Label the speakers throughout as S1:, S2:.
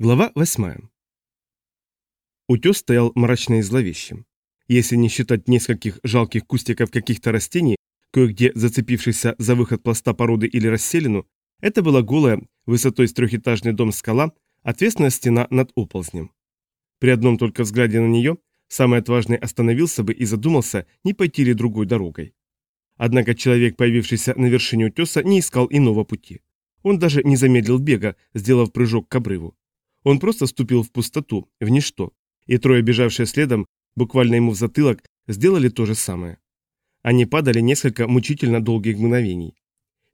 S1: Глава 8. Утес стоял мрачно и зловещим. Если не считать нескольких жалких кустиков каких-то растений, кое-где зацепившихся за выход пласта породы или расселину, это была голая, высотой с трехэтажный дом скала, отвесная стена над оползнем. При одном только взгляде на нее самый отважный остановился бы и задумался, не пойти ли другой дорогой. Однако человек, появившийся на вершине утеса, не искал иного пути. Он даже не замедлил бега, сделав прыжок к обрыву. Он просто ступил в пустоту, в ничто, и трое, бежавшие следом, буквально ему в затылок, сделали то же самое. Они падали несколько мучительно долгих мгновений.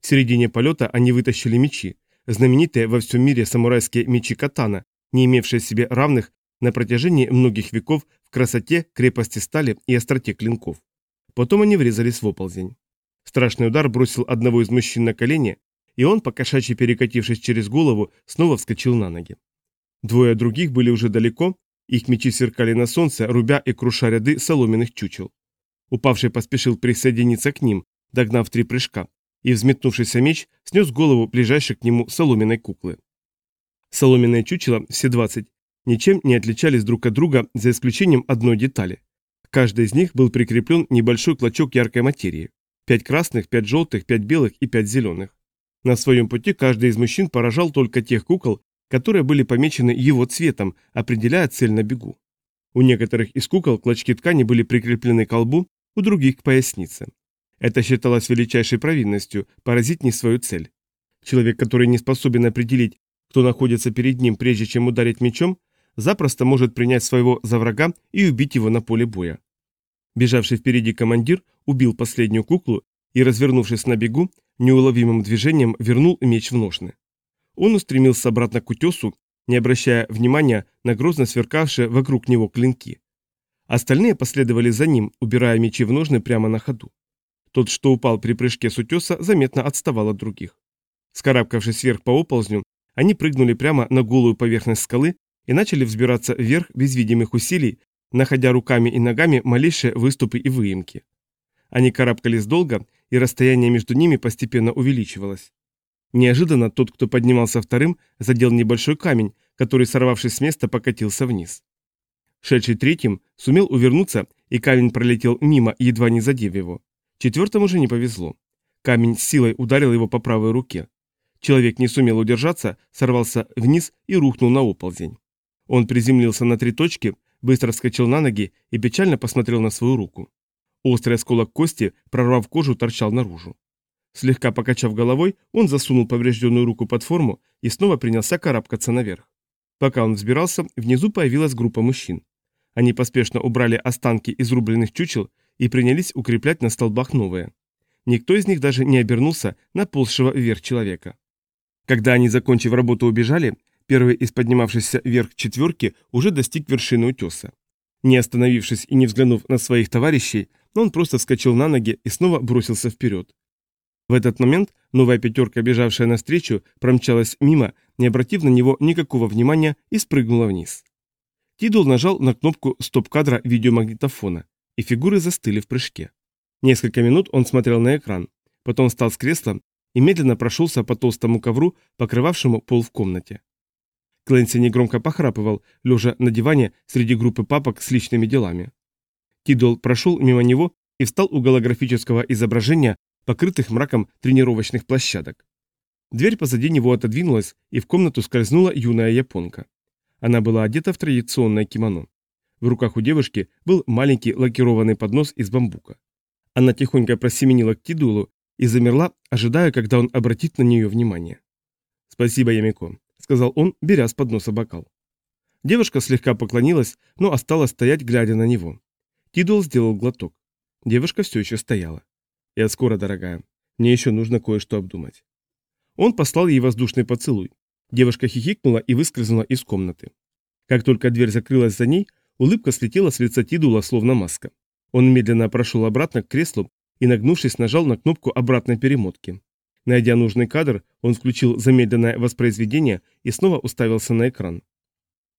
S1: В середине полета они вытащили мечи, знаменитые во всем мире самурайские мечи катана, не имевшие себе равных на протяжении многих веков в красоте, крепости стали и остроте клинков. Потом они врезались в оползень. Страшный удар бросил одного из мужчин на колени, и он, покошачьи перекатившись через голову, снова вскочил на ноги. Двое других были уже далеко, их мечи сверкали на солнце, рубя и круша ряды соломенных чучел. Упавший поспешил присоединиться к ним, догнав три прыжка, и взметнувшийся меч снес голову ближайшей к нему соломенной куклы. Соломенные чучела, все двадцать, ничем не отличались друг от друга, за исключением одной детали. Каждый из них был прикреплен небольшой клочок яркой материи. Пять красных, пять желтых, пять белых и пять зеленых. На своем пути каждый из мужчин поражал только тех кукол, которые были помечены его цветом, определяя цель на бегу. У некоторых из кукол клочки ткани были прикреплены к колбу, у других – к пояснице. Это считалось величайшей провинностью – поразить не свою цель. Человек, который не способен определить, кто находится перед ним, прежде чем ударить мечом, запросто может принять своего за врага и убить его на поле боя. Бежавший впереди командир убил последнюю куклу и, развернувшись на бегу, неуловимым движением вернул меч в ножны. Он устремился обратно к утесу, не обращая внимания на грозно сверкавшие вокруг него клинки. Остальные последовали за ним, убирая мечи в ножны прямо на ходу. Тот, что упал при прыжке с утеса, заметно отставал от других. Скарабкавшись вверх по оползню, они прыгнули прямо на голую поверхность скалы и начали взбираться вверх без видимых усилий, находя руками и ногами малейшие выступы и выемки. Они карабкались долго, и расстояние между ними постепенно увеличивалось. Неожиданно тот, кто поднимался вторым, задел небольшой камень, который, сорвавшись с места, покатился вниз. Шедший третьим сумел увернуться, и камень пролетел мимо, едва не задев его. Четвертому же не повезло. Камень с силой ударил его по правой руке. Человек не сумел удержаться, сорвался вниз и рухнул на оползень. Он приземлился на три точки, быстро вскочил на ноги и печально посмотрел на свою руку. Острый осколок кости, прорвав кожу, торчал наружу. Слегка покачав головой, он засунул поврежденную руку под форму и снова принялся карабкаться наверх. Пока он взбирался, внизу появилась группа мужчин. Они поспешно убрали останки изрубленных чучел и принялись укреплять на столбах новые. Никто из них даже не обернулся на ползшего вверх человека. Когда они, закончив работу, убежали, первый из поднимавшихся вверх четверки уже достиг вершины утеса. Не остановившись и не взглянув на своих товарищей, он просто вскочил на ноги и снова бросился вперед. В этот момент новая пятерка, бежавшая навстречу, промчалась мимо, не обратив на него никакого внимания и спрыгнула вниз. Тидул нажал на кнопку стоп-кадра видеомагнитофона, и фигуры застыли в прыжке. Несколько минут он смотрел на экран, потом встал с кресла и медленно прошелся по толстому ковру, покрывавшему пол в комнате. Клэнси негромко похрапывал, лежа на диване среди группы папок с личными делами. Тидол прошел мимо него и встал у голографического изображения покрытых мраком тренировочных площадок. Дверь позади него отодвинулась, и в комнату скользнула юная японка. Она была одета в традиционное кимоно. В руках у девушки был маленький лакированный поднос из бамбука. Она тихонько просеменила к Тидулу и замерла, ожидая, когда он обратит на нее внимание. «Спасибо, Ямико», — сказал он, беря с подноса бокал. Девушка слегка поклонилась, но осталась стоять, глядя на него. Тидул сделал глоток. Девушка все еще стояла. «Я скоро, дорогая. Мне еще нужно кое-что обдумать». Он послал ей воздушный поцелуй. Девушка хихикнула и выскользнула из комнаты. Как только дверь закрылась за ней, улыбка слетела с лица Тидула, словно маска. Он медленно прошел обратно к креслу и, нагнувшись, нажал на кнопку обратной перемотки. Найдя нужный кадр, он включил замедленное воспроизведение и снова уставился на экран.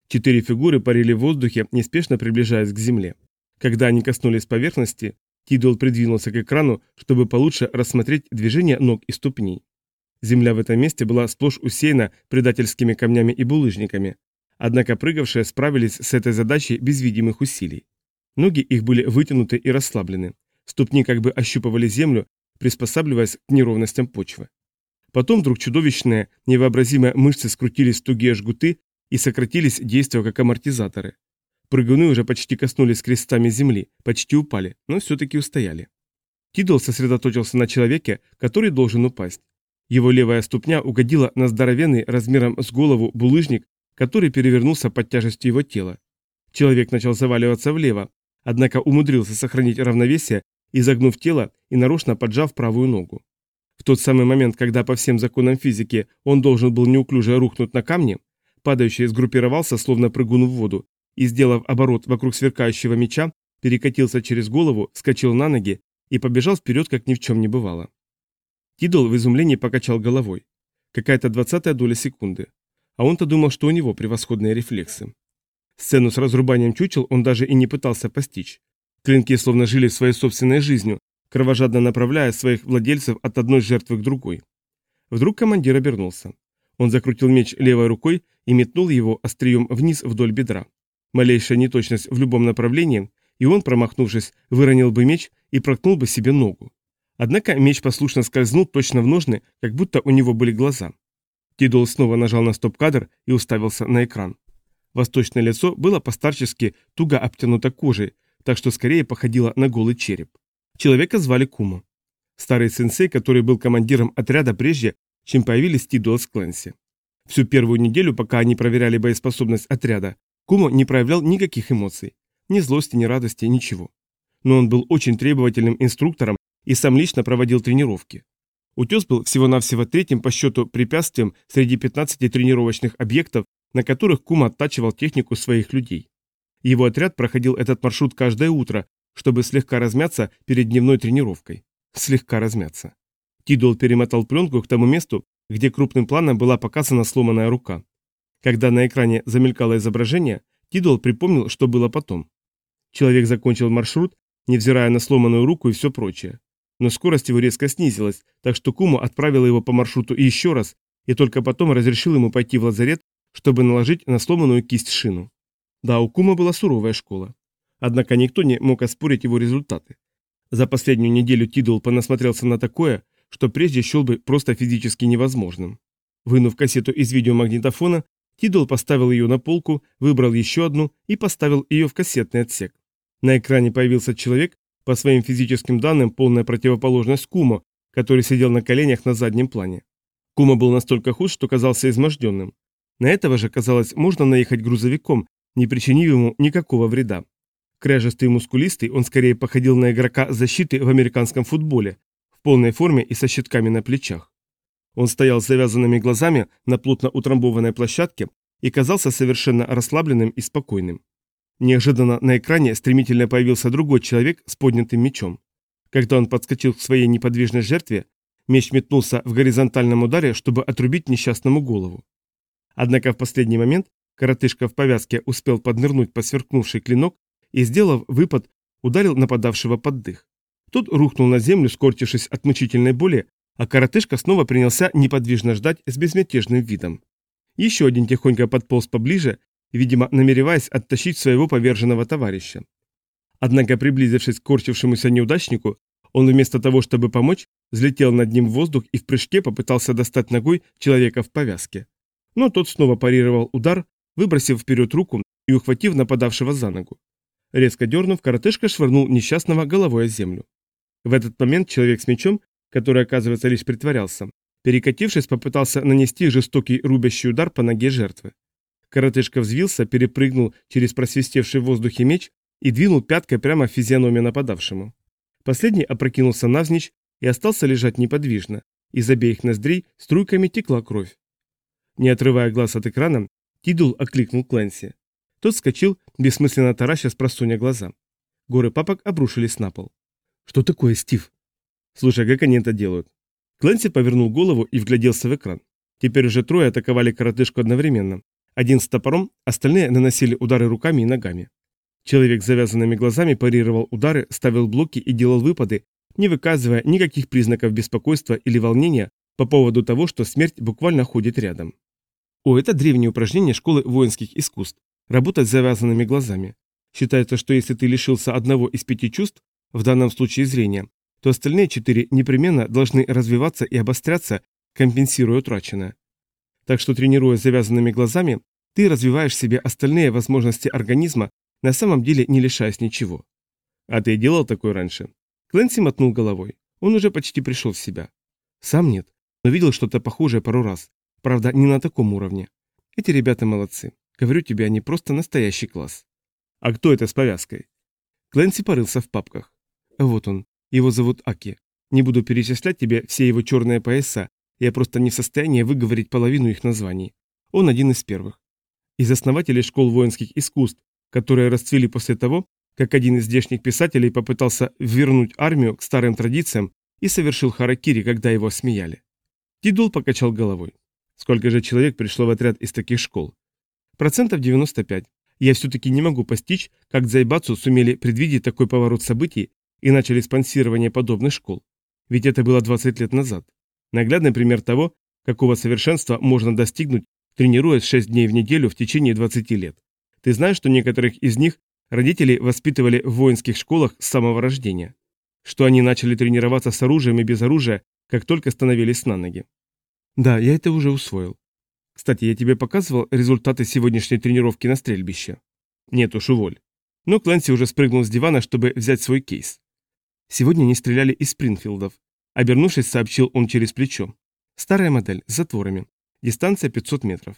S1: Четыре фигуры парили в воздухе, неспешно приближаясь к земле. Когда они коснулись поверхности, Тидол придвинулся к экрану, чтобы получше рассмотреть движение ног и ступней. Земля в этом месте была сплошь усеяна предательскими камнями и булыжниками, Однако прыгавшие справились с этой задачей без видимых усилий. Ноги их были вытянуты и расслаблены. Ступни как бы ощупывали землю, приспосабливаясь к неровностям почвы. Потом вдруг чудовищные, невообразимые мышцы скрутились в тугие жгуты и сократились, действуя как амортизаторы. Прыгуны уже почти коснулись крестами земли, почти упали, но все-таки устояли. Тидл сосредоточился на человеке, который должен упасть. Его левая ступня угодила на здоровенный размером с голову булыжник, который перевернулся под тяжестью его тела. Человек начал заваливаться влево, однако умудрился сохранить равновесие, изогнув тело и нарочно поджав правую ногу. В тот самый момент, когда по всем законам физики он должен был неуклюже рухнуть на камни, падающий сгруппировался, словно прыгун в воду, и, сделав оборот вокруг сверкающего меча, перекатился через голову, вскочил на ноги и побежал вперед, как ни в чем не бывало. Тидуэл в изумлении покачал головой. Какая-то двадцатая доля секунды. А он-то думал, что у него превосходные рефлексы. Сцену с разрубанием чучел он даже и не пытался постичь. Клинки словно жили своей собственной жизнью, кровожадно направляя своих владельцев от одной жертвы к другой. Вдруг командир обернулся. Он закрутил меч левой рукой и метнул его острием вниз вдоль бедра. Малейшая неточность в любом направлении, и он, промахнувшись, выронил бы меч и проткнул бы себе ногу. Однако меч послушно скользнул точно в ножны, как будто у него были глаза. Тидуэл снова нажал на стоп-кадр и уставился на экран. Восточное лицо было по-старчески туго обтянуто кожей, так что скорее походило на голый череп. Человека звали Кумо. Старый сенсей, который был командиром отряда прежде, чем появились Тидуэл с Клэнси. Всю первую неделю, пока они проверяли боеспособность отряда, Кумо не проявлял никаких эмоций. Ни злости, ни радости, ничего. Но он был очень требовательным инструктором и сам лично проводил тренировки. Утес был всего-навсего третьим по счету препятствием среди 15 тренировочных объектов, на которых Кум оттачивал технику своих людей. Его отряд проходил этот маршрут каждое утро, чтобы слегка размяться перед дневной тренировкой. Слегка размяться. Тидуэл перемотал пленку к тому месту, где крупным планом была показана сломанная рука. Когда на экране замелькало изображение, Тидуэл припомнил, что было потом. Человек закончил маршрут, невзирая на сломанную руку и все прочее. Но скорость его резко снизилась, так что Кумо отправил его по маршруту еще раз, и только потом разрешил ему пойти в лазарет, чтобы наложить на сломанную кисть шину. Да, у Кумо была суровая школа. Однако никто не мог оспорить его результаты. За последнюю неделю Тидуэл понасмотрелся на такое, что прежде счел бы просто физически невозможным. Вынув кассету из видеомагнитофона, Тидл поставил ее на полку, выбрал еще одну и поставил ее в кассетный отсек. На экране появился человек, по своим физическим данным полная противоположность Кумо, который сидел на коленях на заднем плане. Кумо был настолько худ, что казался изможденным. На этого же, казалось, можно наехать грузовиком, не причинив ему никакого вреда. Кряжестый и мускулистый, он скорее походил на игрока защиты в американском футболе, в полной форме и со щитками на плечах. Он стоял с завязанными глазами на плотно утрамбованной площадке и казался совершенно расслабленным и спокойным. Неожиданно на экране стремительно появился другой человек с поднятым мечом. Когда он подскочил к своей неподвижной жертве, меч метнулся в горизонтальном ударе, чтобы отрубить несчастному голову. Однако в последний момент коротышка в повязке успел поднырнуть под сверкнувший клинок и, сделав выпад, ударил нападавшего под дых. Тот рухнул на землю, скорчившись от мучительной боли, а коротышка снова принялся неподвижно ждать с безмятежным видом. Еще один тихонько подполз поближе видимо, намереваясь оттащить своего поверженного товарища. Однако, приблизившись к корчившемуся неудачнику, он вместо того, чтобы помочь, взлетел над ним в воздух и в прыжке попытался достать ногой человека в повязке. Но тот снова парировал удар, выбросив вперед руку и ухватив нападавшего за ногу. Резко дернув, коротышка швырнул несчастного головой о землю. В этот момент человек с мечом, который, оказывается, лишь притворялся, перекатившись, попытался нанести жестокий рубящий удар по ноге жертвы. Коротышка взвился, перепрыгнул через просвистевший в воздухе меч и двинул пяткой прямо в физиономию нападавшему. Последний опрокинулся навзничь и остался лежать неподвижно. Из обеих ноздрей струйками текла кровь. Не отрывая глаз от экрана, Тидул окликнул Клэнси. Тот вскочил, бессмысленно тараща с просунья глаза. Горы папок обрушились на пол. «Что такое, Стив?» «Слушай, как они это делают?» Клэнси повернул голову и вгляделся в экран. Теперь уже трое атаковали коротышку одновременно, один с топором, остальные наносили удары руками и ногами. Человек с завязанными глазами парировал удары, ставил блоки и делал выпады, не выказывая никаких признаков беспокойства или волнения по поводу того, что смерть буквально ходит рядом. О, это древнее упражнение школы воинских искусств. Работать с завязанными глазами. Считается, что если ты лишился одного из пяти чувств, в данном случае зрения, то остальные четыре непременно должны развиваться и обостряться, компенсируя утраченное. Так что тренируя завязанными глазами, ты развиваешь себе остальные возможности организма, на самом деле не лишаясь ничего. А ты делал такое раньше? Клэнси мотнул головой. Он уже почти пришел в себя. Сам нет, но видел что-то похожее пару раз. Правда, не на таком уровне. Эти ребята молодцы. Говорю тебе, они просто настоящий класс. А кто это с повязкой? Клэнси порылся в папках. Вот он. Его зовут Аки. Не буду перечислять тебе все его черные пояса. Я просто не в состоянии выговорить половину их названий. Он один из первых. Из основателей школ воинских искусств, которые расцвели после того, как один из здешних писателей попытался вернуть армию к старым традициям и совершил харакири, когда его смеяли. Тидул покачал головой. Сколько же человек пришло в отряд из таких школ? Процентов 95. Я все-таки не могу постичь, как Дзайбацу сумели предвидеть такой поворот событий и начали спонсирование подобных школ. Ведь это было 20 лет назад. Наглядный пример того, какого совершенства можно достигнуть, тренируясь 6 дней в неделю в течение 20 лет. Ты знаешь, что некоторых из них родители воспитывали в воинских школах с самого рождения? Что они начали тренироваться с оружием и без оружия, как только становились на ноги? Да, я это уже усвоил. Кстати, я тебе показывал результаты сегодняшней тренировки на стрельбище? Нет уж, уволь. Но Клэнси уже спрыгнул с дивана, чтобы взять свой кейс. Сегодня не стреляли из Спрингфилдов. Обернувшись, сообщил он через плечо. Старая модель, с затворами. Дистанция 500 метров.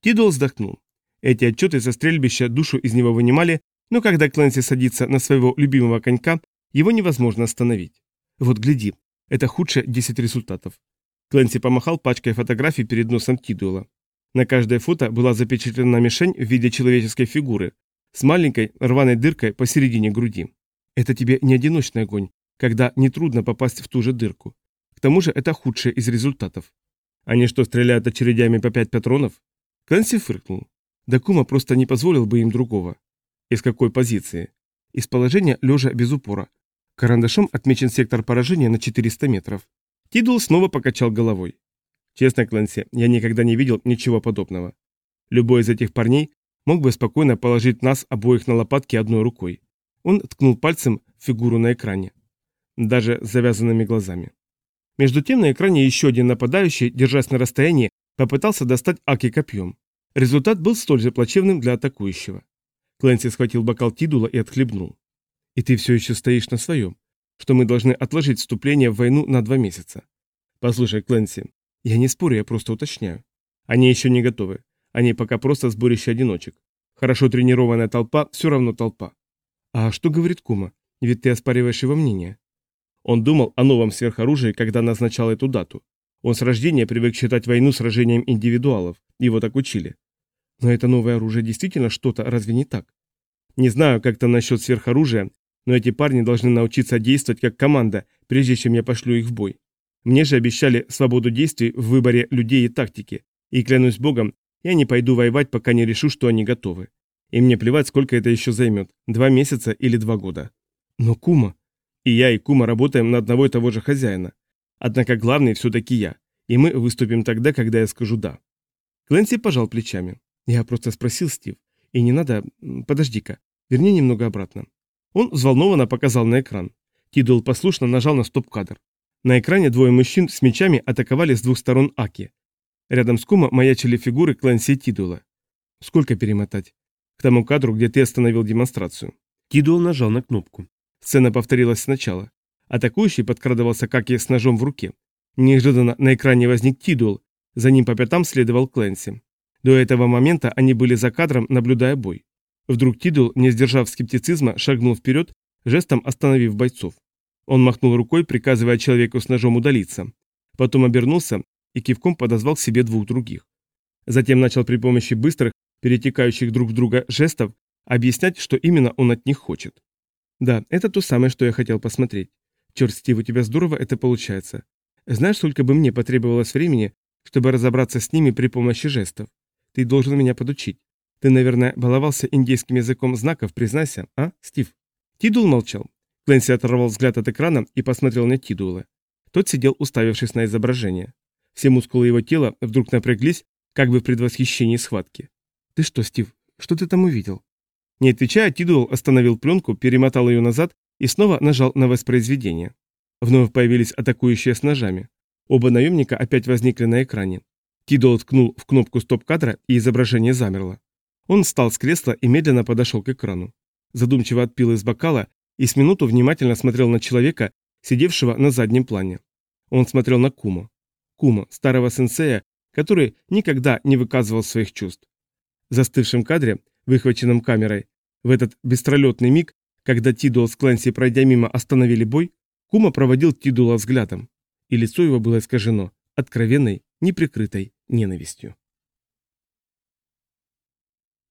S1: Тидуэл вздохнул. Эти отчеты со стрельбища душу из него вынимали, но когда Клэнси садится на своего любимого конька, его невозможно остановить. Вот гляди, это худшие 10 результатов. Клэнси помахал пачкой фотографий перед носом Тидуэла. На каждом фото была запечатлена мишень в виде человеческой фигуры с маленькой рваной дыркой посередине груди. Это тебе не одиночный огонь, когда нетрудно попасть в ту же дырку. К тому же это худшее из результатов. Они что, стреляют очередями по пять патронов? Клэнси фыркнул. Дакума просто не позволил бы им другого. Из какой позиции? Из положения лежа без упора. Карандашом отмечен сектор поражения на 400 метров. Тидул снова покачал головой. Честно, Клэнси, я никогда не видел ничего подобного. Любой из этих парней мог бы спокойно положить нас обоих на лопатки одной рукой. Он ткнул пальцем фигуру на экране. Даже завязанными глазами. Между тем на экране еще один нападающий, держась на расстоянии, попытался достать Аки копьем. Результат был столь же плачевным для атакующего. Клэнси схватил бокал Тидула и отхлебнул. «И ты все еще стоишь на своем, что мы должны отложить вступление в войну на два месяца. Послушай, Клэнси, я не спорю, я просто уточняю. Они еще не готовы. Они пока просто сборище одиночек. Хорошо тренированная толпа все равно толпа. А что говорит Кума? Ведь ты оспариваешь его мнение. Он думал о новом сверхоружии, когда назначал эту дату. Он с рождения привык считать войну сражением индивидуалов, его так учили. Но это новое оружие действительно что-то, разве не так? Не знаю, как там насчет сверхоружия, но эти парни должны научиться действовать как команда, прежде чем я пошлю их в бой. Мне же обещали свободу действий в выборе людей и тактики, и клянусь богом, я не пойду воевать, пока не решу, что они готовы. И мне плевать, сколько это еще займет, два месяца или два года. Но Кума... И я, и Кума работаем на одного и того же хозяина. Однако главный все-таки я, и мы выступим тогда, когда я скажу «да». Клэнси пожал плечами. Я просто спросил, Стив. И не надо... Подожди-ка. Верни немного обратно. Он взволнованно показал на экран. Тидул послушно нажал на стоп-кадр. На экране двое мужчин с мечами атаковали с двух сторон Аки. Рядом с Кума маячили фигуры Клэнси и Тидула. Сколько перемотать? К тому кадру, где ты остановил демонстрацию. Кидуэлл нажал на кнопку. Сцена повторилась сначала. Атакующий подкрадывался как и с ножом в руке. Неожиданно на экране возник Тидуэлл, за ним по пятам следовал Клэнси. До этого момента они были за кадром, наблюдая бой. Вдруг Тидуэлл, не сдержав скептицизма, шагнул вперед, жестом остановив бойцов. Он махнул рукой, приказывая человеку с ножом удалиться. Потом обернулся и кивком подозвал к себе двух других. Затем начал при помощи быстрых, перетекающих друг в друга жестов, объяснять, что именно он от них хочет. Да, это то самое, что я хотел посмотреть. Черт, Стив, у тебя здорово это получается. Знаешь, сколько бы мне потребовалось времени, чтобы разобраться с ними при помощи жестов? Ты должен меня подучить. Ты, наверное, баловался индийским языком знаков, признайся, а, Стив? Тидул молчал. Клэнси оторвал взгляд от экрана и посмотрел на Тидула. Тот сидел, уставившись на изображение. Все мускулы его тела вдруг напряглись, как бы в предвосхищении схватки. «Ты что, Стив, что ты там увидел?» Не отвечая, Тидуэлл остановил пленку, перемотал ее назад и снова нажал на воспроизведение. Вновь появились атакующие с ножами. Оба наемника опять возникли на экране. Тидуэлл ткнул в кнопку стоп-кадра, и изображение замерло. Он встал с кресла и медленно подошел к экрану. Задумчиво отпил из бокала и с минуту внимательно смотрел на человека, сидевшего на заднем плане. Он смотрел на Кумо. Кумо, старого сенсея, который никогда не выказывал своих чувств. Застывшем кадре, выхваченном камерой, в этот бестролетный миг, когда Тидуал с Клэнси, пройдя мимо, остановили бой, Кума проводил Тидула взглядом, и лицо его было искажено откровенной, неприкрытой ненавистью.